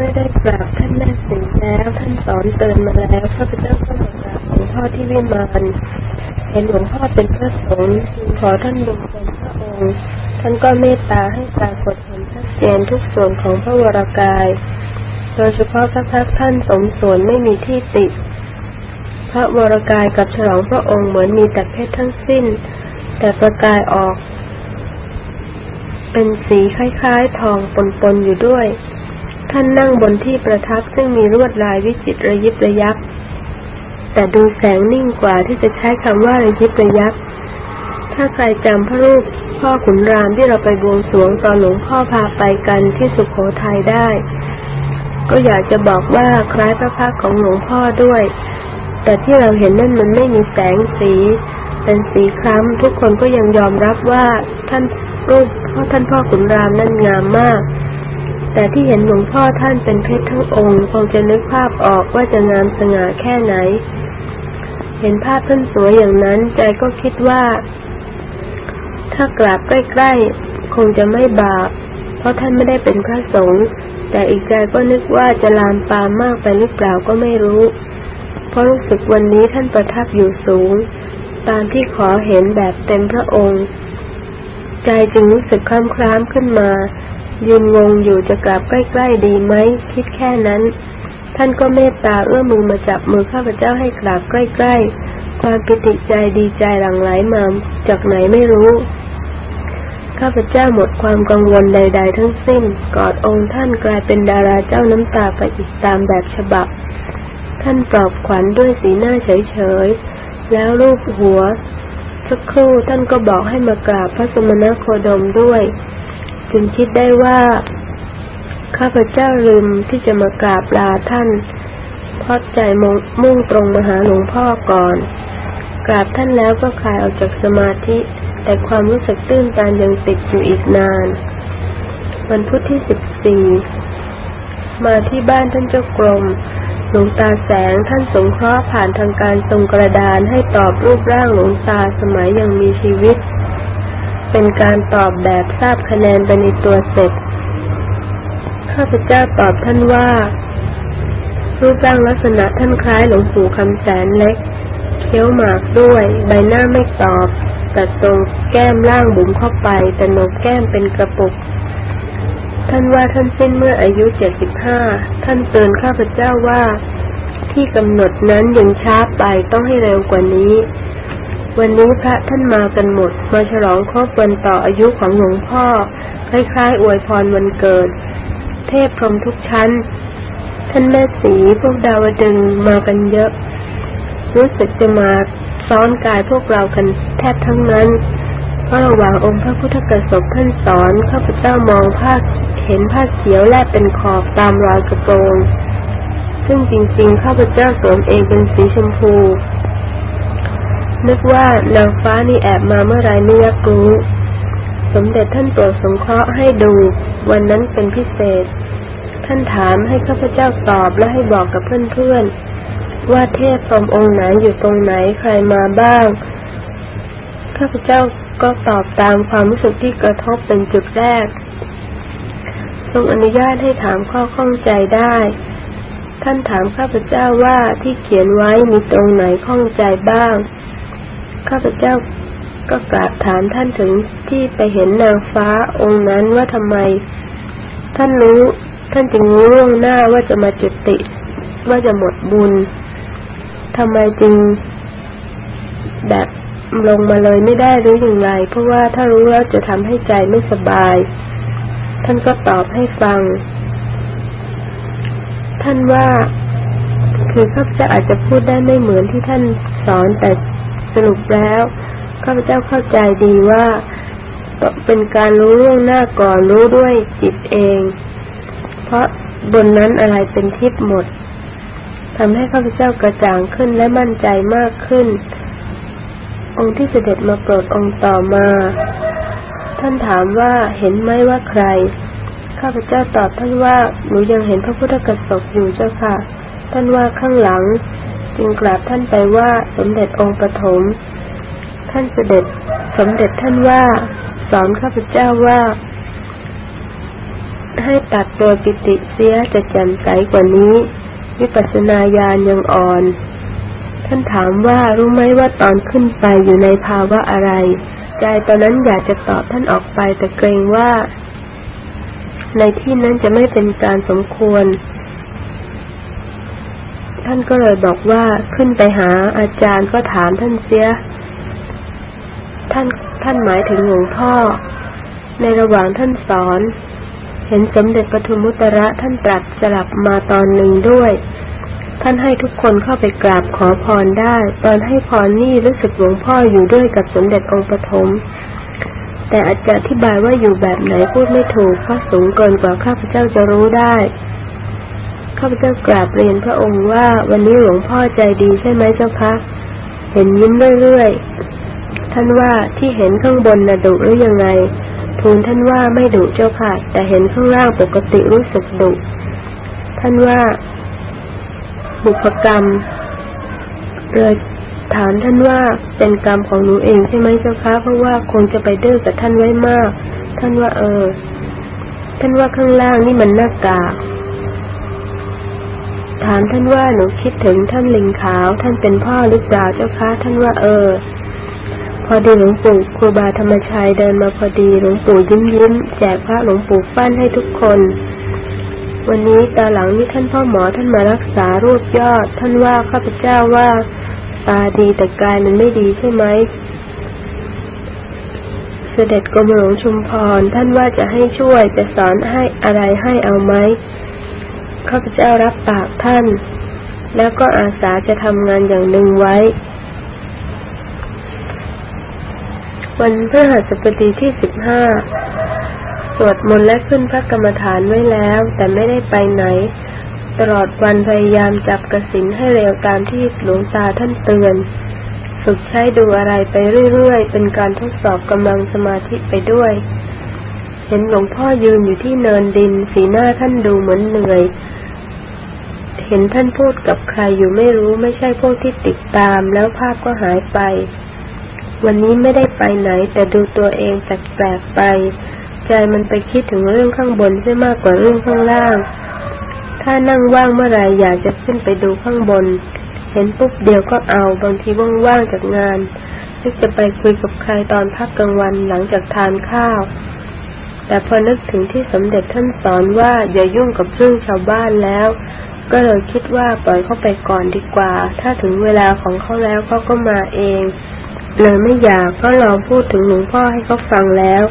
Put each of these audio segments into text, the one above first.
มื่อได้กราบท่านแม่สีแล้วท่านสอนเตือนมาแล้วข้าพเจ้าก็มากราบหลวงพ่อที่วิมานเห็นหลวงพ่อเป็นพระสงฆ์ขอท่านดูเป็นพระองค์ ท่านก็เมตตาให้ปรากฏเห็นชัดเจนทุกส่วนของพระวรากาย โดยเฉพาะพระพักท่านสมส่วนไม่มีที่ติดพระวรากายกับฉลองพระองค์เหมือนมีแต่เพชรทั้งสิ้น แต่ประกายออก เป็นสีคล้ายๆ ทองปนๆอยู่ด้วย ท่านนั่งบนที่ประทับซึ่งมีลวดลายวิจิตรระยิบระยับ แต่ดูแสงนิ่งกว่าที่จะใช้คำว่าระยิบระยับ ถ้าใครจำพระรูปพ่อขุนรามที่เราไปบวงสรวงตอนหลวงพ่อพาไปกันที่สุขโขทัยได้ ก็อยากจะบอกว่าคล้ายพระพักของหลวงพ่อด้วย แต่ที่เราเห็นนั่นมันไม่มีแสงสี เป็นสีคล้ำทุกคนก็ยังยอมรับว่าท่านรูปพ่อท่านพ่อขุนรามนั่นงามมาก แต่ที่เห็นหลวงพ่อท่านเป็นเพชรทั้งองค์คงจะนึกภาพออกว่าจะงามสง่าแค่ไหน เห็นภาพท่านสวยอย่างนั้น ใจก็คิดว่า ถ้ากราบใกล้ๆ คงจะไม่บาป เพราะท่านไม่ได้เป็นพระสงฆ์แต่อีกใจก็นึกว่าจะลามปามมากไปหรือเปล่าก็ไม่รู้ เพราะรู้สึกวันนี้ท่านประทับอยู่สูง ตามที่ขอเห็นแบบเต็มพระองค์ ใจจึงรู้สึกคล้ำคล้ำขึ้นมา ยืนงงอยู่จะกลับใกล้ๆดีไหมคิดแค่นั้น ท่านก็เมตตาเอื้อมือมาจับมือข้าพเจ้าให้กราบใกล้ๆ ความปิติใจดีใจหลั่งไหลมาจากไหนไม่รู้ ข้าพเจ้าหมดความกังวลใด ๆ ทั้งสิ้น กอดองค์ท่านกลายเป็นดาราเจ้าน้ำตาไปอีกตามแบบฉบับ ท่านปลอบขวัญด้วยสีหน้าเฉยๆ แล้วรูปหัวสักครู่ท่านก็บอกให้มากราบพระสมณโคดมด้วย จึงคิดได้ว่า ข้าพเจ้าลืมที่จะมากราบลาท่านเพราะใจม,มุ่งตรงมาหาหลวงพ่อก่อน กราบท่านแล้วก็คลายออกจากสมาธิ แต่ความรู้สึกตื้นตันยังติดอยู่อีกนาน วันพุธที่สิบสี่มาที่บ้านท่านเจ้ากรมหลวงตาแสงท่านสงเคราะห์ผ่านทางการทรงกระดานให้ตอบรูปร่างหลวงตาสมัยยังมีชีวิต เป็นการตอบแบบทราบคะแนนไปในตัวเสร็จ ข้าพเจ้าตอบท่านว่า รูปร่างลักษณะท่านคล้ายหลวงปู่คำแสนเล็ก เคี้ยวหมากด้วย ใบหน้าไม่ตอบแต่ตรงแก้มล่างบุ๋มเข้าไป แต่หนกแก้มเป็นกระปุก ท่านว่าท่านสิ้นเมื่ออายุเจ็ดสิบห้า ท่านเตือนข้าพเจ้าว่า ที่กำหนดนั้นยังช้าไปต้องให้เร็วกว่านี้ วันนี้พระท่านมากันหมด มาฉลองครบวันต่ออายุของหลวงพ่อ คล้ายๆ อวยพรวันเกิด เทพพรหมทุกชั้น ท่านแม่สีพวกดาวดึงมากันเยอะ รู้สึกจะมาซ้อนกายพวกเรากันแทบทั้งนั้นเพราะระหว่างองค์พระพุทธกสบท่านสอนข้าพเจ้ามองผ้าเห็นผ้าเขียวแลบเป็นขอบตามรอยกระโปรง ซึ่งจริงๆข้าพเจ้าสวมเองเป็นสีชมพู นึกว่านางฟ้านี่แอบมาเมื่อไรไม่ยักรู้ สมเด็จท่านโปรดสงเคราะห์ให้ดู วันนั้นเป็นพิเศษ ท่านถามให้ข้าพเจ้าตอบและให้บอกกับเพื่อนๆ ว่าเทพพรมองค์ไหนอยู่ตรงไหนใครมาบ้าง ข้าพเจ้าก็ตอบตามความรู้สึกที่กระทบเป็นจุดแรก ทรงอนุญาตให้ถามข้อข้องใจได้ ท่านถามข้าพเจ้าว่าที่เขียนไว้มีตรงไหนข้องใจบ้าง ข้าพเจ้าก็กราบถามท่านถึงที่ไปเห็นนางฟ้าองค์นั้นว่าทำไม ท่านรู้ ท่านจึงรู้ล่วงหน้าว่าจะมาจุติ ว่าจะหมดบุญทำไมจึง แบบลงมาเลยไม่ได้หรืออย่างไร เพราะว่าถ้ารู้แล้วจะทำให้ใจไม่สบาย ท่านก็ตอบให้ฟัง ท่านว่า คือข้าพเจ้าอาจจะพูดได้ไม่เหมือนที่ท่านสอนแต่ สรุปแล้วข้าพเจ้าเข้าใจดีว่าเป็นการรู้ล่วงหน้าก่อนรู้ด้วยจิตเอง เพราะบนนั้นอะไรเป็นทิพย์หมดทำให้ข้าพเจ้ากระจ่างขึ้นและมั่นใจมากขึ้น องค์ที่เสด็จมาโปรดองค์ต่อมา ท่านถามว่าเห็นไหมว่าใคร ข้าพเจ้าตอบท่านว่าหนูยังเห็นพระพุทธกสบอยู่เจ้าค่ะ ท่านว่าข้างหลัง จึงกราบท่านไปว่าสมเด็จองค์ปฐมท่านเสด็จสมเด็จท่านว่า สอนข้าพเจ้าว่า ให้ตัดโดยปิติเสียจะแจ่มใสกว่านี้ วิปัสสนาญาณยังอ่อน ท่านถามว่ารู้ไหมว่าตอนขึ้นไปอยู่ในภาวะอะไร ใจตอนนั้นอยากจะตอบท่านออกไปแต่เกรงว่า ในที่นั้นจะไม่เป็นการสมควร ท่านก็เลยบอกว่าขึ้นไปหาอาจารย์ก็ถามท่านเสีย ท่านท่านหมายถึงหลวงพ่อ ในระหว่างท่านสอน เห็นสมเด็จปทุมุตระท่านตรัสสลับมาตอนหนึ่งด้วย ท่านให้ทุกคนเข้าไปกราบขอพรได้ ตอนให้พรนี่รู้สึกหลวงพ่ออยู่ด้วยกับสมเด็จองค์ปฐมแต่อาจจะอธิบายว่าอยู่แบบไหนพูดไม่ถูกเพราะสูงเกินกว่าข้าพเจ้าจะรู้ได้ ข้าพเจ้ากราบเรียนพระองค์ว่า วันนี้หลวงพ่อใจดีใช่ไหมเจ้าคะ เห็นยิ้มเรื่อยๆ ท่านว่าที่เห็นข้างบนน่ะดุหรือยังไง ทูลท่านว่าไม่ดุเจ้าค่ะ แต่เห็นข้างล่างปกติรู้สึกดุ ท่านว่า บุพกรรมเลยถามท่านว่าเป็นกรรมของหนูเองใช่ไหมเจ้าคะ เพราะว่าคงจะไปดื้อกับท่านไว้มาก ท่านว่าเออ ท่านว่าข้างล่างนี่มันหน้ากาก ถามท่านว่าหนูคิดถึงท่านลิงขาว ท่านเป็นพ่อหรือเปล่าเจ้าคะท่านว่าเออ พอดีหลวงปู่ครูบาธรรมชัยเดินมาพอดีหลวงปู่ยิ้มยิ้มแจกพระหลวงปู่ฟันให้ทุกคน วันนี้ตาหลังนี่ท่านพ่อหมอท่านมารักษารวบยอด ท่านว่าข้าพเจ้าว่า ตาดีแต่กายมันไม่ดีใช่ไหมเสด็จกรมหลวงชุมพรท่านว่าจะให้ช่วยจะสอนให้อะไรให้เอาไหม ข้าพเจ้ารับปากท่าน แล้วก็อาสาจะทำงานอย่างหนึ่งไว้ วันพฤหัสบดีที่สิบห้าสวดมนต์และขึ้นพระกรรมฐานไว้แล้ว แต่ไม่ได้ไปไหน ตลอดวันพยายามจับกระสินให้เร็วตามที่หลวงตาท่านเตือน ฝึกใช้ดูอะไรไปเรื่อยๆ เป็นการทดสอบกำลังสมาธิไปด้วย เห็นหลวงพ่อยืนอยู่ที่เนินดิน สีหน้าท่านดูเหมือนเหนื่อย เห็นท่านพูดกับใครอยู่ไม่รู้ไม่ใช่พวกที่ติดตามแล้วภาพก็หายไป วันนี้ไม่ได้ไปไหน แต่ดูตัวเองแปลกๆไป ใจมันไปคิดถึงเรื่องข้างบนใช่มากกว่าเรื่องข้างล่าง ถ้านั่งว่างเมื่อไรอยากจะขึ้นไปดูข้างบน เห็นปุ๊บเดียวก็เอาบางทีว่างๆจากงานนึกจะไปคุยกับใครตอนพักกลางวันหลังจากทานข้าว แต่พอนึกถึงที่สมเด็จท่านสอนว่าอย่ายุ่งกับเรื่องชาวบ้านแล้ว ก็เลยคิดว่าปล่อยเขาไปก่อนดีกว่า ถ้าถึงเวลาของเขาแล้วเขาก็มาเอง เลยไม่อยากก็ลองพูดถึงหลวงพ่อให้เขาฟังแล้ว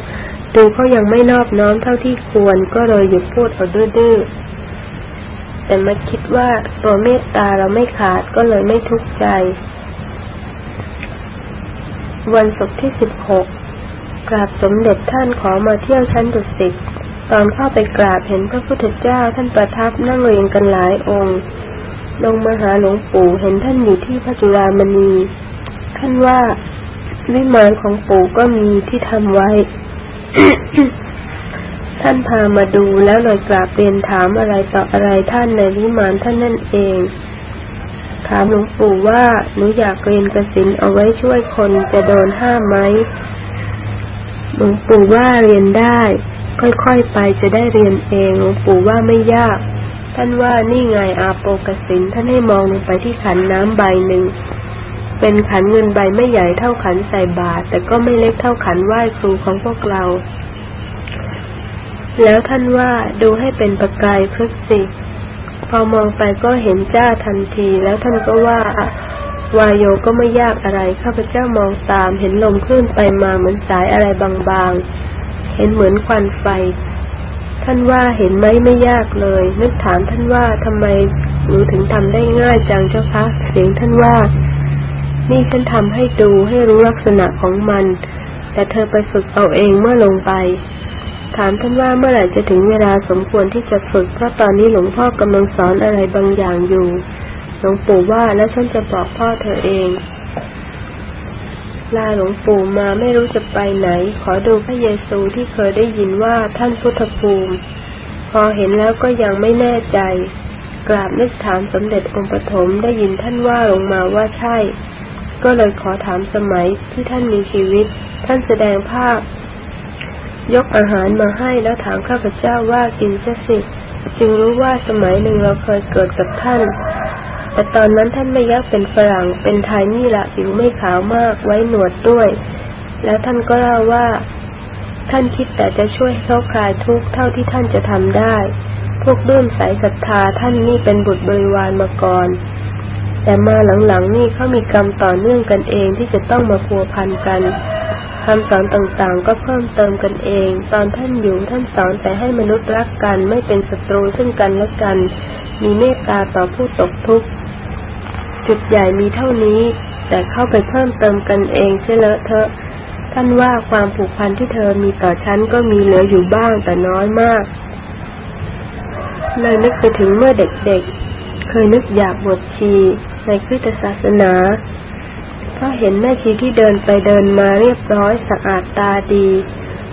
ดูเขายังไม่นอบน้อมเท่าที่ควรก็เลยหยุดพูดเอาดื้อแต่มาคิดว่าตัวเมตตาเราไม่ขาดก็เลยไม่ทุกข์ใจ วันศุกร์ที่สิบหก กราบสมเด็จท่านขอมาเที่ยวชั้นดุสิตตอนเข้าไปกราบเห็นพระพุทธเจ้าท่านประทับนั่งเรียงกันหลายองค์ ลงมาหาหลวงปู่เห็นท่านอยู่ที่พระจุฬามณี ท่านว่าวิมานของปู่ก็มีที่ทำไว้ ท่านพามาดูแล้วเลยกราบเรียนถามอะไรต่ออะไรท่านในวิมานท่านนั่นเอง ถามหลวงปู่ว่าหนูอยากเรียนกสินเอาไว้ช่วยคนจะโดนห้ามไหม หลวงปู่ว่าเรียนได้ ค่อยๆไปจะได้เรียนเองหลวงปู่ว่าไม่ยาก ท่านว่านี่ไงอาโปกสินท่านให้มองลงไปที่ขันน้ำใบหนึ่ง เป็นขันเงินใบไม่ใหญ่เท่าขันใส่บาตรแต่ก็ไม่เล็กเท่าขันไหว้ครูของพวกเรา แล้วท่านว่าดูให้เป็นประกายพฤกษิพอมองไปก็เห็นจ้าทันที แล้วท่านก็ว่า วายโยก็ไม่ยากอะไร ข้าพเจ้ามองตาม เห็นลมคลื่นไปมาเหมือนสายอะไรบางๆ เห็นเหมือนควันไฟ ท่านว่าเห็นไหมไม่ยากเลย นึกถามท่านว่าทำไมหนูถึงทำได้ง่ายจังเจ้าคะ เสียงท่านว่า นี่ฉันทำให้ดูให้รู้ลักษณะของมัน แต่เธอไปฝึกเอาเองเมื่อลงไป ถามท่านว่าเมื่อไหร่จะถึงเวลาสมควรที่จะฝึก เพราะตอนนี้หลวงพ่อกำลังสอนอะไรบางอย่างอยู่ หลวงปู่ว่าแล้วฉันจะบอกพ่อเธอเอง ลาหลวงปู่มาไม่รู้จะไปไหน ขอดูพระเยซูที่เคยได้ยินว่าท่านพุทธภูมิ พอเห็นแล้วก็ยังไม่แน่ใจ กราบนึกถามสมเด็จองค์ปฐมได้ยินท่านว่าลงมาว่าใช่ ก็เลยขอถามสมัยที่ท่านมีชีวิต ท่านแสดงภาพ ยกอาหารมาให้แล้วถามข้าพเจ้าว่ากินเสสิจึงรู้ว่าสมัยหนึ่งเราเคยเกิดกับท่าน แต่ตอนนั้นท่านไม่ยักเป็นฝรั่งเป็นไทยนี่ละผิวไม่ขาวมากไว้หนวดด้วย แล้วท่านก็เล่าว่า ท่านคิดแต่จะช่วยเขาคลายทุกข์เท่าที่ท่านจะทำได้ พวกเรื่มสายศรัทธาท่านนี่เป็นบุตรบริวารมาก่อน แต่มาหลังๆนี่เขามีกรรมต่อเนื่องกันเองที่จะต้องมาพัวพันกันคำสอนต่างๆ ก็เพิ่มเติมกันเอง ตอนท่านอยู่ท่านสอนแต่ให้มนุษย์รักกันไม่เป็นศัตรูซึ่งกันและกัน มีเมตตาต่อผู้ตกทุกข์ จุดใหญ่มีเท่านี้ แต่เข้าไปเพิ่มเติมกันเองเช่เลอะเทอะ ท่านว่าความผูกพันที่เธอมีต่อฉันก็มีเหลืออยู่บ้างแต่น้อยมาก เลยนึกไปถึงเมื่อเด็กๆ เคยนึกอยากบวชชีในคริสตศาสนาเพราะเห็นแม่ชีที่เดินไปเดินมาเรียบร้อยสะอาดตาดี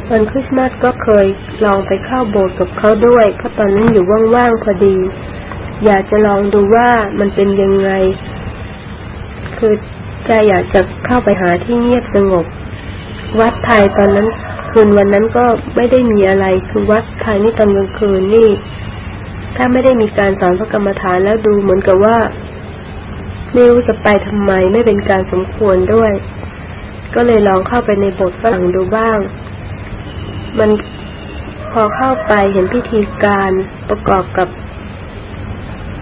วันคริสต์มาสก็เคยลองไปเข้าโบสถ์กับเขาด้วย เพราะตอนนั้นอยู่ว่างๆพอดี อยากจะลองดูว่ามันเป็นยังไง คือใจอยากจะเข้าไปหาที่เงียบสงบ วัดไทยตอนนั้น คืนวันนั้นก็ไม่ได้มีอะไร คือวัดไทยนี่ตอนกลางคืนนี่ ถ้าไม่ได้มีการสอนพระกรรมฐานแล้วดูเหมือนกับว่าไม่รู้จะไปทำไมไม่เป็นการสมควรด้วย ก็เลยลองเข้าไปในบทฝรั่งดูบ้าง มันพอเข้าไปเห็นพิธีการประกอบกับ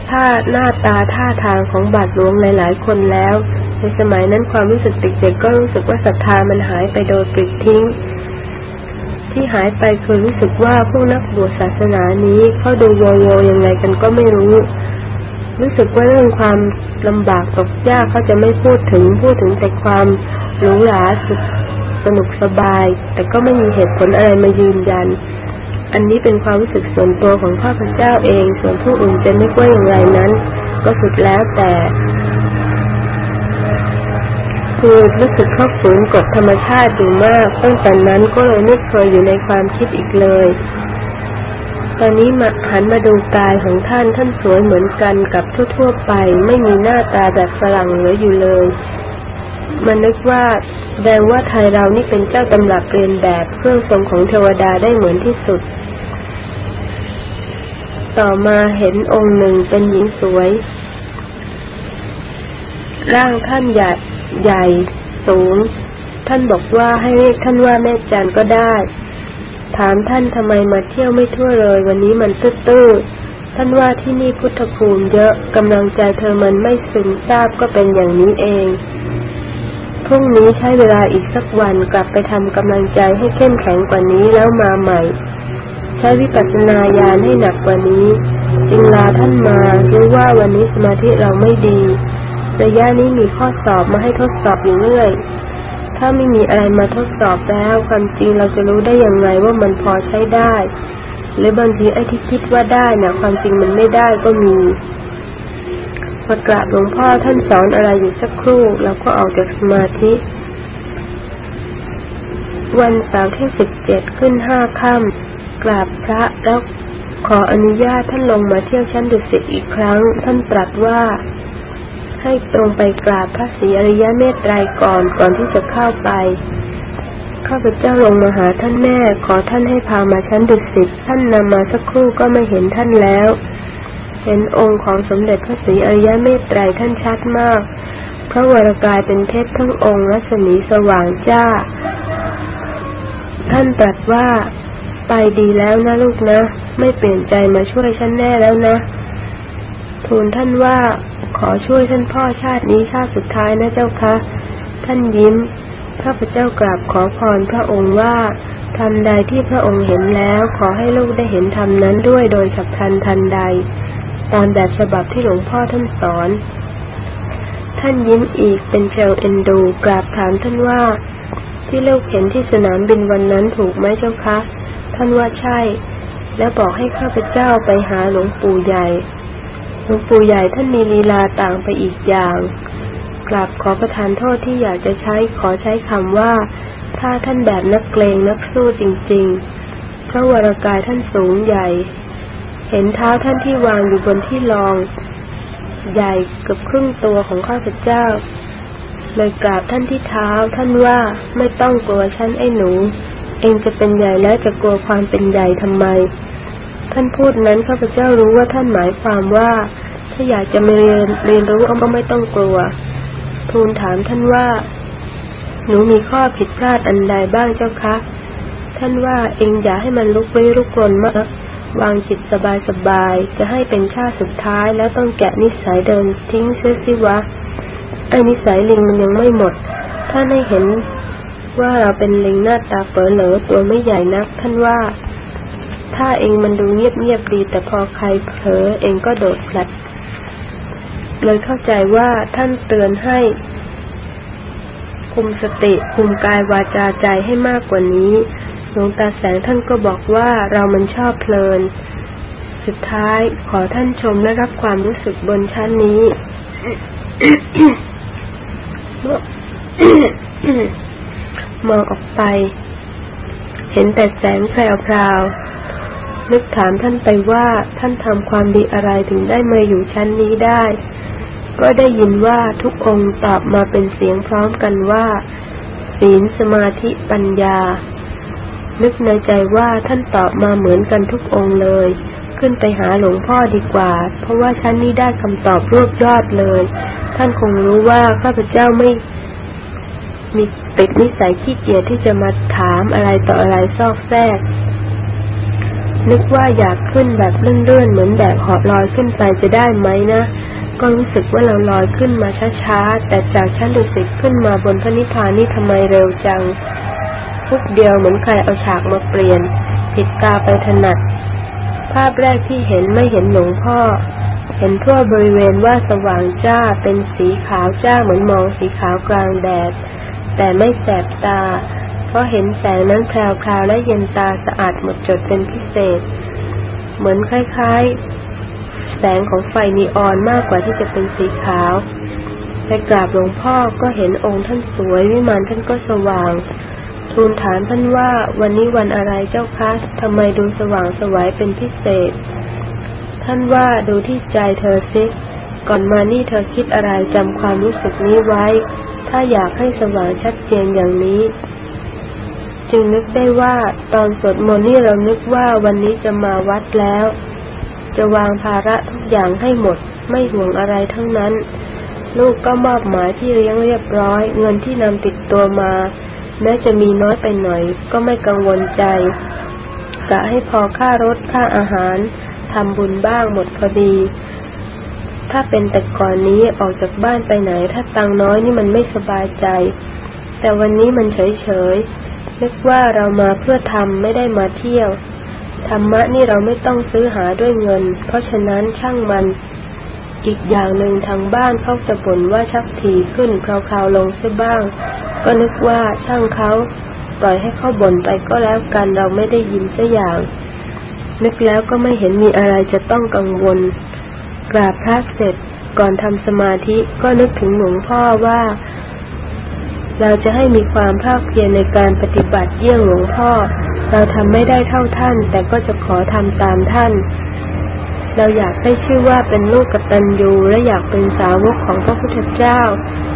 ท่าหน้าตาท่าทางของบาทหลวงหลาย ๆ คนแล้ว ในสมัยนั้นความรู้สึกเด็กๆก็รู้สึกว่าศรัทธามันหายไปโดยปลิดทิ้ง ที่หายไปคือรู้สึกว่าพวกนักบวชศาสนานี้เขาดูโยโยยังไงกันก็ไม่รู้ รู้สึกว่าเรื่องความลำบากตกยากเขาจะไม่พูดถึงพูดถึงแต่ความหรูหราสุดสนุกสบาย แต่ก็ไม่มีเหตุผลอะไรมายืนยัน อันนี้เป็นความรู้สึกส่วนตัวของข้าพเจ้าเอง ส่วนผู้อื่นจะนึกว่าอย่างไรนั้น ก็สุดแล้วแต่ คือรู้สึกเข้าฝืนกฎธรรมชาติอยู่มาก ตั้งแต่นั้นก็เลยไม่เคยอยู่ในความคิดอีกเลย ตอนนี้มาหันมาดูกายของท่านท่านสวยเหมือนกันกับทั่วๆไป ไม่มีหน้าตาแบบฝรั่งเหลืออยู่เลยมันนึกว่าแสดงว่าไทยเรานี่เป็นเจ้าตำรับเรียนแบบเครื่องทรงของเทวดาได้เหมือนที่สุด ต่อมาเห็นองค์หนึ่งเป็นหญิงสวย ร่างท่านใหญ่ใหญ่สูง ท่านบอกว่าให้เรียกท่านว่าแม่จันก็ได้ ถามท่านทำไมมาเที่ยวไม่ทั่วเลย วันนี้มันตื้อท่านว่าที่นี่พุทธภูมิเยอะกำลังใจเธอมันไม่ซึมทราบก็เป็นอย่างนี้เองพรุ่งนี้ใช้เวลาอีกสักวันกลับไปทำกำลังใจให้เข้มแข็งกว่านี้แล้วมาใหม่ ช้วิปัสสนาญาณให้หนักกว่านี้ จึงลาท่านมารู้ว่าวันนี้สมาธิเราไม่ดีระยะนี้มีข้อสอบมาให้ทดสอบอยู่เรื่อย ถ้าไม่มีอะไรมาทดสอบแล้ว ความจริงเราจะรู้ได้อยังไงว่ามันพอใช้ได้ หรือบางทีไอ้ที่คิดว่าได้นะ่ะความจริงมันไม่ได้ก็มีพอกราบหลวงพ่อท่านสอนอะไรอยู่สักครู่เราก็ออกจากสมาธิ วันเสาร์ที่สิบเจ็ดขึ้นห้าค่ำ กราบพระแล้วขออนุญาตท่านลงมาเที่ยวชั้นดุสิตอีกครั้ง ท่านตรัสว่า ให้ตรงไปกราบพระศรีอริยะเมตไตรก่อนก่อนที่จะเข้าไปข้าพเจ้าลงมาหาท่านแม่ขอท่านให้พามาชั้นดุสิตท่านนำมาสักครู่ก็ไม่เห็นท่านแล้ว เห็นองค์ของสมเด็จพระศรีอริยะเมตไตรท่านชัดมากพระวรกายเป็นเทพทั้งองค์รัศมีสว่างจ้า ท่านตรัสว่า ไปดีแล้วนะลูกนะ ไม่เปลี่ยนใจมาช่วยฉันแน่แล้วนะ ทูลท่านว่าขอช่วยท่านพ่อชาตินี้ชาติสุดท้ายนะเจ้าคะ ท่านยิ้มข้าพเจ้ากราบขอพรพระองค์ว่าทำใดที่พระองค์เห็นแล้วขอให้ลูกได้เห็นธรรมนั้นด้วยโดยฉับพลันทันใด ตามแบบฉบับที่หลวงพ่อท่านสอน ท่านยิ้มอีกเป็นเชลเอ็นดูกราบถามท่านว่า ที่เลูกเห็นที่สนามบินวันนั้นถูกไหมเจ้าคะ ท่านว่าใช่ แล้วบอกให้ข้าพเจ้าไปหาหลวงปู่ใหญ่ หลวงปู่ใหญ่ท่านมีลีลาต่างไปอีกอย่างกลับขอประทานโทษที่อยากจะใช้ขอใช้คำว่า ถ้าท่านแบบนักเกรงนักสู้จริงๆ พระวรากายท่านสูงใหญ่ เห็นเท้าท่านที่วางอยู่บนที่รอง ใหญ่เกือบครึ่งตัวของข้าพเจ้า เลยกราบท่านที่เท้า ท่านว่าไม่ต้องกลัวฉันไอ้หนู เองจะเป็นใหญ่แล้วจะกลัวความเป็นใหญ่ทำไม ท่านพูดนั้นข้าพเจ้ารู้ว่าท่านหมายความว่า ถ้าอยากจะเรียนเรียนรู้ก็ไม่ต้องกลัว ทูลถามท่านว่า หนูมีข้อผิดพลาดอันใดบ้างเจ้าคะ ท่านว่าเองอย่าให้มันลุกไว้ลุกกลนมากวางจิตสบายสบายจะให้เป็นชาติสุดท้ายแล้วต้องแกะนิสัยเดินทิ้งเสียสิวะ ไอ้นิสัยลิงมันยังไม่หมดท่านให้เห็นว่าเราเป็นลิงหน้าตาเป๋อเหลอตัวไม่ใหญ่นัก ท่านว่า ถ้าเองมันดูเงียบๆดี แต่พอใครเผลอเองก็โดดพลัด เลยเข้าใจว่าท่านเตือนให้ คุมสติ คุมกายวาจาใจให้มากกว่านี้หลวงตาแสงท่านก็บอกว่าเรามันชอบเพลิน สุดท้ายขอท่านชมและรับความรู้สึกบนชั้นนี้ มองออกไป เห็นแต่แสงแพรวๆนึกถามท่านไปว่าท่านทำความดีอะไรถึงได้มาอยู่ชั้นนี้ได้ ก็ได้ยินว่าทุกองค์ตอบมาเป็นเสียงพร้อมกันว่า ศีลสมาธิปัญญา นึกในใจว่าท่านตอบมาเหมือนกันทุกองค์เลย ขึ้นไปหาหลวงพ่อดีกว่า เพราะว่าชั้นนี้ได้คำตอบรวบยอดเลย ท่านคงรู้ว่าข้าพเจ้าไม่ มีติดนิสัยขี้เกียจที่จะมาถามอะไรต่ออะไรซอกแซก นึกว่าอยากขึ้นแบบเลื่อนๆเหมือนแบบหอบลอยขึ้นไปจะได้ไหมนะก็รู้สึกว่าเราลอยขึ้นมาช้าๆ แต่จากชั้นดุสิตขึ้นมาบนพระนิพพานนี่ทำไมเร็วจัง ทุกเดียวเหมือนใครเอาฉากมาเปลี่ยน ผิดกาไปถนัด ภาพแรกที่เห็นไม่เห็นหลวงพ่อ เห็นทั่วบริเวณว่าสว่างจ้าเป็นสีขาวจ้าเหมือนมองสีขาวกลางแดด แต่ไม่แสบตา เพราะเห็นแสงนั้นแพรวๆและเย็นตาสะอาดหมดจดเป็นพิเศษ เหมือนคล้ายๆ แสงของไฟนีออนมากกว่าที่จะเป็นสีขาวไปกราบหลวงพ่อก็เห็นองค์ท่านสวยวิมานท่านก็สว่าง ทูลถามท่านว่าวันนี้วันอะไรเจ้าคะทำไมดูสว่างสวัยเป็นพิเศษ ท่านว่าดูที่ใจเธอซิก่อนมานี่เธอคิดอะไรจำความรู้สึกนี้ไว้ ถ้าอยากให้สว่างชัดเจนอย่างนี้ จึงนึกได้ว่าตอนสวดมนต์นี่เรานึกว่าวันนี้จะมาวัดแล้ว จะวางภาระทุกอย่างให้หมด ไม่ห่วงอะไรทั้งนั้น ลูกก็มอบหมายที่เลี้ยงเรียบร้อย เงินที่นำติดตัวมา แม้จะมีน้อยไปหน่อย ก็ไม่กังวลใจกะให้พอค่ารถค่าอาหารทำบุญบ้างหมดพอดี ถ้าเป็นแต่ก่อนนี้ออกจากบ้านไปไหน ถ้าตังน้อยนี่มันไม่สบายใจ แต่วันนี้มันเฉยเฉยนึกว่าเรามาเพื่อทำไม่ได้มาเที่ยวธรรมะนี่เราไม่ต้องซื้อหาด้วยเงิน เพราะฉะนั้นช่างมัน อีกอย่างหนึ่งทางบ้านเขาจะบ่นว่าชักถีขึ้นคราวๆลงเสียบ้าง ก็นึกว่าช่างเขาปล่อยให้เขาบ่นไปก็แล้วกันเราไม่ได้ยินสัอย่าง นึกแล้วก็ไม่เห็นมีอะไรจะต้องกังวล กราบพระเสร็จก่อนทำสมาธิก็นึกถึงหลวงพ่อว่า เราจะให้มีความภาคเพียรในการปฏิบัติเยี่ยงหลวงพ่อ เราทำไม่ได้เท่าท่าน แต่ก็จะขอทำตามท่าน เราอยากได้ชื่อว่าเป็นลูกกตัญญูและอยากเป็นสาวกของพระพุทธเจ้า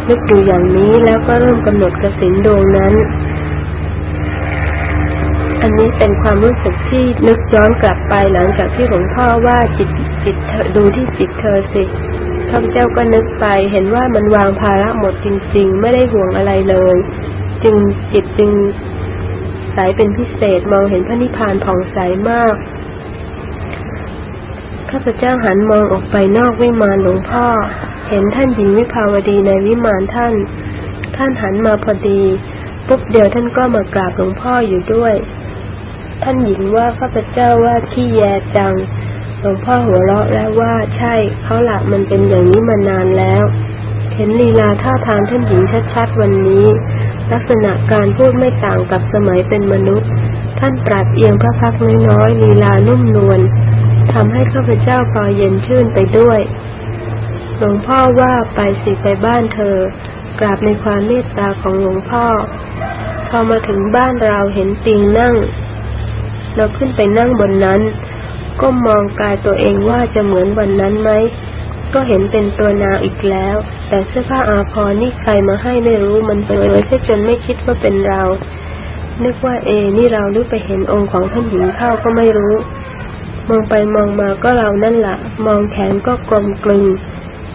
นึกดูอย่างนี้แล้วก็เริ่มกำหนดกสินดวงนั้น อันนี้เป็นความรู้สึกที่นึกย้อนกลับไปหลังจากที่หลวงพ่อว่าจิตจิตดูที่จิตเธอสิข้าพเจ้าก็นึกไปเห็นว่ามันวางภาระหมดจริง ๆ ไม่ได้ห่วงอะไรเลย จึงจิตจึงใสเป็นพิเศษมองเห็นพระนิพพานผ่องใสมาก ข้าพเจ้าหันมองออกไปนอกวิมานหลวงพ่อ เห็นท่านหญิงวิภาวดีในวิมานท่าน ท่านหันมาพอดี ปุ๊บเดียวท่านก็มากราบหลวงพ่ออยู่ด้วย ท่านหญิงว่าข้าพเจ้าว่าขี้แยจัง หลวงพ่อหัวเราะแล้วว่าใช่เขาหละมันเป็นอย่างนี้มานานแล้ว เห็นลีลาท่าทางท่านหญิงชัดๆวันนี้ ลักษณะการพูดไม่ต่างกับสมัยเป็นมนุษย์ ท่านปราดเอียงพระพักน้อยๆลีลานุ่มนวล ทำให้ข้าพเจ้าพอเย็นชื่นไปด้วย หลวงพ่อว่าไปสิไปบ้านเธอกราบในความเมตตาของหลวงพ่อ พอมาถึงบ้านเราเห็นติงนั่ง เราขึ้นไปนั่งบนนั้น ก็มองกายตัวเองว่าจะเหมือนวันนั้นไหม ก็เห็นเป็นตัวนาอีกแล้ว แต่เสื้อผ้าอาภรนี่ใครมาให้ไม่รู้มันเปิดเสียจนไม่คิดว่าเป็นเรา นึกว่าเอ นี่เราลึกไปเห็นองค์ของท่านหญิงเข้าก็ไม่รู้ มองไปมองมาก็เรานั่นละมองแขนก็กลมกลึง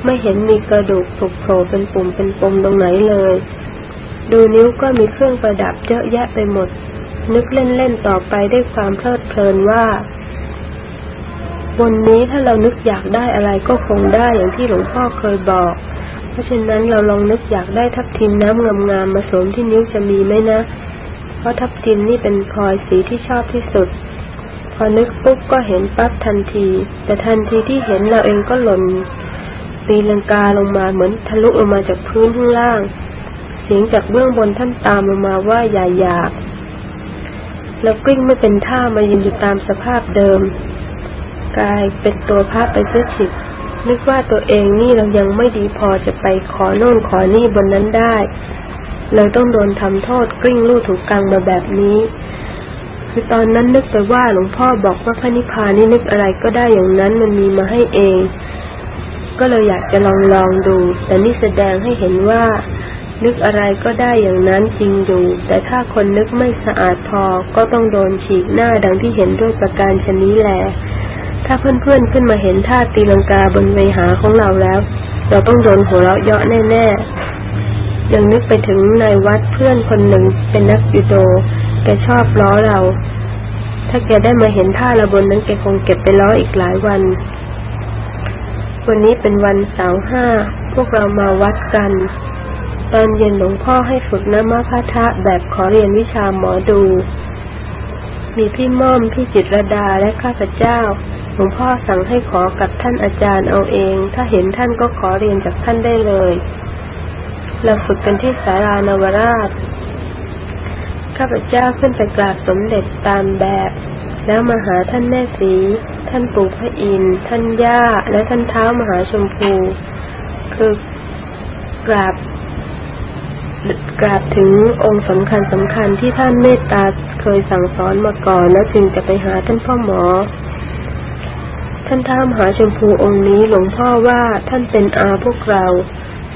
ไม่เห็นมีกระดูกถูกโผล่เป็นปุ่มเป็นปมตรงไหนเลย ดูนิ้วก็มีเครื่องประดับเยอะแยะไปหมด นึกเล่นๆต่อไปด้วยความเพลิดเพลินว่าวันนี้ถ้าเรานึกอยากได้อะไรก็คงได้อย่างที่หลวงพ่อเคยบอก เพราะฉะนั้นเราลองนึกอยากได้ทับทิมน้ำงามๆมาสวมที่นิ้วจะมีไหมนะ เพราะทับทิมนี่เป็นพลอยสีที่ชอบที่สุด พอนึกปุ๊บก็เห็นปั๊บทันที แต่ทันทีที่เห็นเราเองก็หล่นตีลังกาลงมาเหมือนทะลุลงมาจากพื้นข้างล่าง เสียงจากเบื้องบนท่านตามลงมาว่าอย่าอยาก แล้วกลิ้งไม่เป็นท่ามายืนอยู่ตามสภาพเดิม กายเป็นตัวพระไปเสียฉิดนึกว่าตัวเองนี่เรายังไม่ดีพอจะไปขอโน่นขอนี่บนนั้นได้ เลยต้องโดนทำโทษกลิ้งลู่ถูกกังมาแบบนี้ คือตอนนั้นนึกไปว่าหลวงพ่อบอกว่าพระนิพพานนี่นึกอะไรก็ได้อย่างนั้นมันมีมาให้เอง ก็เลยอยากจะลองลองดู แต่นี่แสดงให้เห็นว่า นึกอะไรก็ได้อย่างนั้นจริงอยู่ แต่ถ้าคนนึกไม่สะอาดพอก็ต้องโดนฉีกหน้าดังที่เห็นด้วยประการชนี้แหละถ้าเพื่อนๆขึ้นมาเห็นท่าตีลังกาบนเวหาของเราแล้ว เราต้องโดนหัวเราะเยาะแน่ๆยังนึกไปถึงนายวัดเพื่อนคนหนึ่งเป็นนักยูโด แกชอบล้อเรา ถ้าแกได้มาเห็นท่าเราบนนั้นแกคงเก็บไปล้ออีกหลายวัน วันนี้เป็นวันเสาร์ห้า พวกเรามาวัดกัน ตอนเย็นหลวงพ่อให้ฝึกน้ำมะพะทะแบบขอเรียนวิชาหมอดู มีพี่ม่อม พี่จิตรดาและข้าพเจ้า หลวงพ่อสั่งให้ขอกับท่านอาจารย์เอาเอง ถ้าเห็นท่านก็ขอเรียนจากท่านได้เลย เราฝึกกันที่สารานวราช ข้าพเจ้าขึ้นไปกราบสมเด็จตามแบบ แล้วมาหาท่านแม่สี ท่านปู่พระอินท่านย่า และท่านเท้ามหาชมพู คือกราบกราบถึงองค์สำคัญสำคัญที่ท่านเมตตาเคยสั่งสอนมาก่อน แล้วจึงจะไปหาท่านพ่อหมอ ท่านท้ามหาชมพูองค์นี้หลวงพ่อว่าท่านเป็นอาพวกเรา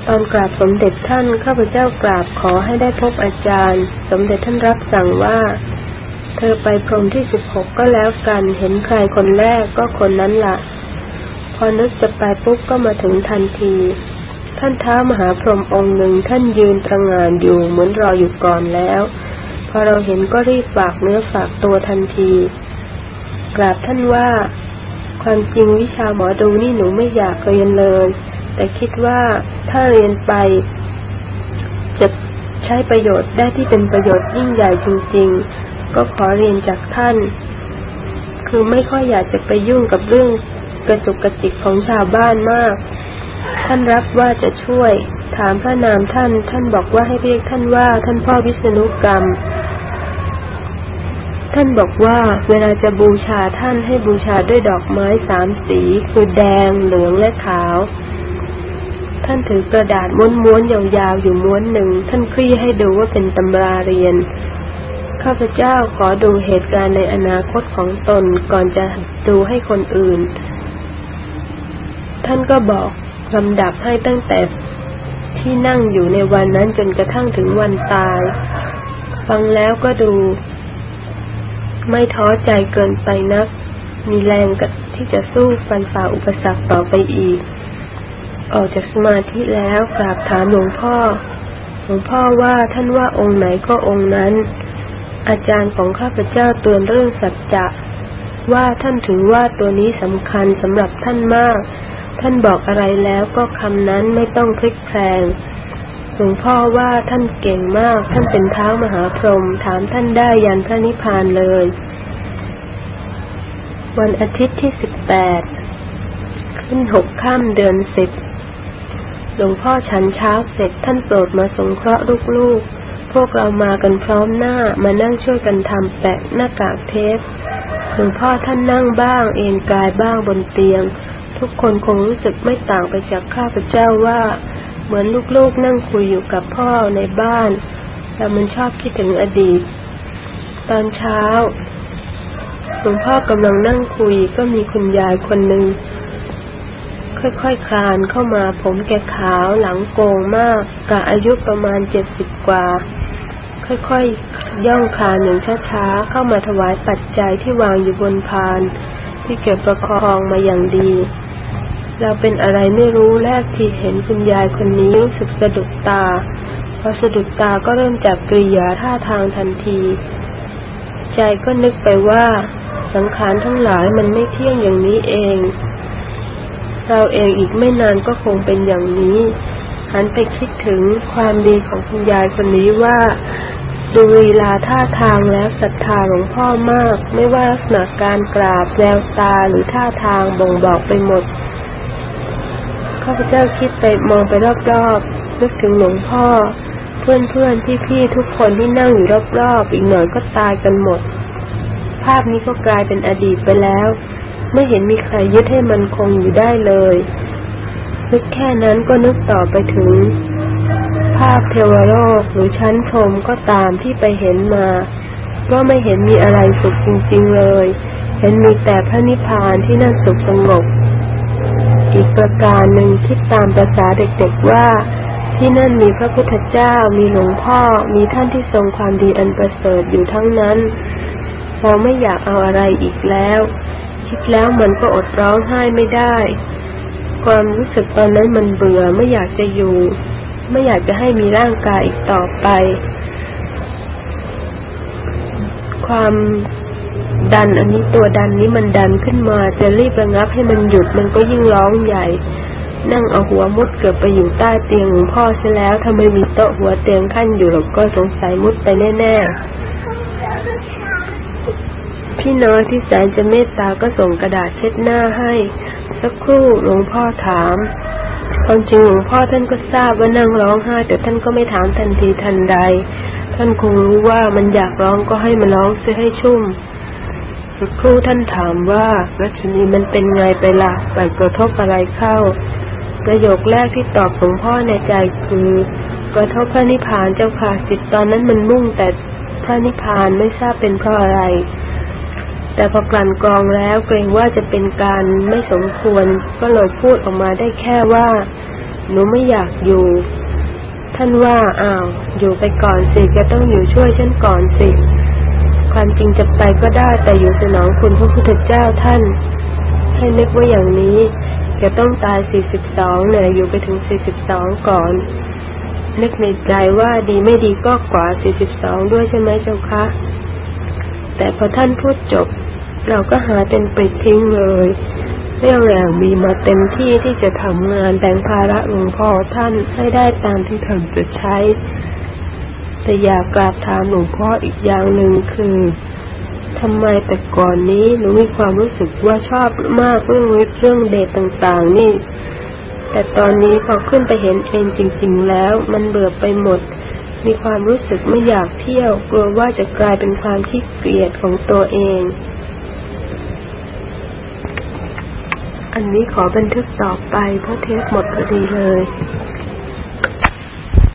ตอนกราบสมเด็จท่านข้าพเจ้ากราบขอให้ได้พบอาจารย์ สมเด็จท่านรับสั่งว่า เธอไปพรมที่สิบหกก็แล้วกันเห็นใครคนแรกก็คนนั้นละ่ะ พอนึกจะไปปุ๊บก็มาถึงทันที ท่านท้ามหาพรหมองค์หนึ่งท่านยืนตระงานอยู่เหมือนรออยู่ก่อนแล้ว พอเราเห็นก็รีบฝากเนื้อฝากตัวทันที กราบท่านว่า ความจริงวิชาหมอดูนี่หนูไม่อยากเรียนเลย แต่คิดว่าถ้าเรียนไป จะใช้ประโยชน์ได้ที่เป็นประโยชน์ยิ่งใหญ่จริง ๆ ก็ขอเรียนจากท่าน คือไม่ค่อยอยากจะไปยุ่งกับเรื่องกระจุกกระจิกของชาวบ้านมาก ท่านรับว่าจะช่วย ถามพระนามท่าน ท่านบอกว่าให้เรียกท่านว่าท่านพ่อวิษณุกรรม ท่านบอกว่าเวลาจะบูชาท่านให้บูชาด้วยดอกไม้สามสี คือแดง เหลืองและขาว ท่านถือกระดาษม้วนๆยาวๆอยู่ม้วนหนึ่ง ท่านคลี่ให้ดูว่าเป็นตำราเรียน ข้าพเจ้าขอดูเหตุการณ์ในอนาคตของตนก่อนจะดูให้คนอื่น ท่านก็บอกลำดับให้ตั้งแต่ที่นั่งอยู่ในวันนั้นจนกระทั่งถึงวันตาย ฟังแล้วก็ดู ไม่ท้อใจเกินไปนัก มีแรงที่จะสู้ฟันฝ่าอุปสรรคต่อไปอีก ออกจากสมาธิแล้วกราบถามหลวงพ่อ หลวงพ่อว่าท่านว่าองค์ไหนก็องค์นั้น อาจารย์ของข้าพเจ้าเตือนเรื่องสัจจะว่าท่านถือว่าตัวนี้สำคัญสำหรับท่านมาก ท่านบอกอะไรแล้วก็คำนั้นไม่ต้องคลิกแพลงหลวงพ่อว่าท่านเก่งมาก ท่านเป็นเท้ามหาพรหมถามท่านได้ยันพระนิพพานเลย วันอาทิตย์ที่สิบแปดขึ้นหกข้ามเดือนสิบ หลวงพ่อฉันเช้าเสร็จท่านโปรดมาสงเคราะห์ลูกๆ พวกเรามากันพร้อมหน้ามานั่งช่วยกันทำแปะหน้ากากเทปหลวงพ่อท่านนั่งบ้างเอนกายบ้างบนเตียง ทุกคนคงรู้สึกไม่ต่างไปจากข้าพเจ้าว่า เหมือนลูกๆนั่งคุยอยู่กับพ่อในบ้าน แต่มันชอบคิดถึงอดีต ตอนเช้าหลวงพ่อกำลังนั่งคุยก็มีคุณยายคนหนึ่ง ค่อยๆคคลานเข้ามาผมแกขาวหลังโกงมากกะอายุประมาณเจ็ดสิบกว่า ค่อยๆย่องคลานอย่างช้าๆ เข้ามาถวายปัจจัยที่วางอยู่บนพาน ที่เก็บประคองมาอย่างดี เราเป็นอะไรไม่รู้แรกที่เห็นคุณยายคนนี้รู้สึกสะดุดตา พอสะดุดตาก็เริ่มจับกริยาท่าทางทันที ใจก็นึกไปว่าสังขารทั้งหลายมันไม่เที่ยงอย่างนี้เอง เราเองอีกไม่นานก็คงเป็นอย่างนี้ หันไปคิดถึงความดีของคุณยายคนนี้ว่า ดูลีลาท่าทางแล้วศรัทธาหลวงพ่อมาก ไม่ว่าลักษณะการกราบแววตาหรือท่าทางบ่งบอกไปหมดข้าพเจ้าคิดไปมองไปรอบๆนึกถึงหลวงพ่อ เพื่อนๆพี่ๆทุกคนที่นั่งอยู่รอบๆอีกหน่อยก็ตายกันหมด ภาพนี้ก็กลายเป็นอดีตไปแล้ว ไม่เห็นมีใครยึดให้มันคงอยู่ได้เลยนึกแค่นั้นก็นึกต่อไปถึง ภาพเทวโลกหรือชั้นพรมก็ตามที่ไปเห็นมา ก็ไม่เห็นมีอะไรสุขจริงๆเลย เห็นมีแต่พระนิพพานที่นั่นสุขสงบ อีกประการหนึ่งคิดตามภาษาเด็กๆว่า ที่นั่นมีพระพุทธเจ้ามีหลวงพ่อมีท่านที่ทรงความดีอันประเสริฐอยู่ทั้งนั้น เราไม่อยากเอาอะไรอีกแล้ว คิดแล้วมันก็อดร้องไห้ไม่ได้ ความรู้สึกตอนนั้นมันเบื่อไม่อยากจะอยู่ ไม่อยากจะให้มีร่างกายอีกต่อไป ความดันอันนี้ตัวดันนี้มันดันขึ้นมา จะรีบระงับให้มันหยุดมันก็ยิ่งร้องใหญ่ นั่งเอาหัวมุดเกือบไปอยู่ใต้เตียงหลวงพ่อใช่แล้วถ้าไมมีโต๊ะหัวเตียงขั้นอยู่หรอกก็สงสัยมุดไปแน่ๆ พี่น้อยที่แสนจะเมตตาก็ส่งกระดาษเช็ดหน้าให้ สักครู่หลวงพ่อถามความจริงหลวงพ่อท่านก็ทราบว่านั่งร้องไห้ แต่ท่านก็ไม่ถามทันทีทันใด ท่านคงรู้ว่ามันอยากร้องก็ให้มันร้องเสียให้ชุ่มสักครู่ท่านถามว่ารัชนีมันเป็นไงไปละ่ะไปกระทบอะไรเข้า ประโยคแรกที่ตอบหลวงพ่อในใจคือกระทบพระนิพพานเจ้าค่ะจิตตอนนั้นมันมุ่งแต่พระนิพพานไม่ทราบเป็นเพราะอะไร แต่พอกลั่นกรองแล้วเกรงว่าจะเป็นการไม่สมควรก็เลยพูดออกมาได้แค่ว่า หนูไม่อยากอยู่ ท่านว่าอ้าว อยู่ไปก่อนสิแกต้องอยู่ช่วยฉันก่อนสิ ความจริงจะไปก็ได้แต่อยู่สนองคุณพระพุทธเจ้าท่าน ให้นึกว่าอย่างนี้แกต้องตายสี่สิบสองเนี่ยอยู่ไปถึงสี่สิบสองก่อนนึกในใจว่าดีไม่ดีก็กว่าสี่สิบสองด้วยใช่ไหมเจ้าคะ แต่พอท่านพูดจบ เราก็หาเป็นไปทิ้งเลย เรื่องแรงมีมาเต็มที่ที่จะทำงานแบ่งภาระหลวงพ่อท่านให้ได้ตามที่ท่านจะใช้ แต่อยากกราบถามหลวงพ่ออีกอย่างหนึ่งคือทำไมแต่ก่อนนี้หนูมีความรู้สึกว่าชอบมากเรื่องวิทย์เรื่องเดทต่างๆ นี่ แต่ตอนนี้พอขึ้นไปเห็นเองจริง ๆ แล้ว มันเบื่อไปหมด มีความรู้สึกไม่อยากเที่ยว กลัวว่าจะกลายเป็นความขี้เกียจของตัวเอง อันนี้ขอบันทึกต่อไปเพราะเทปหมดพอดีเลย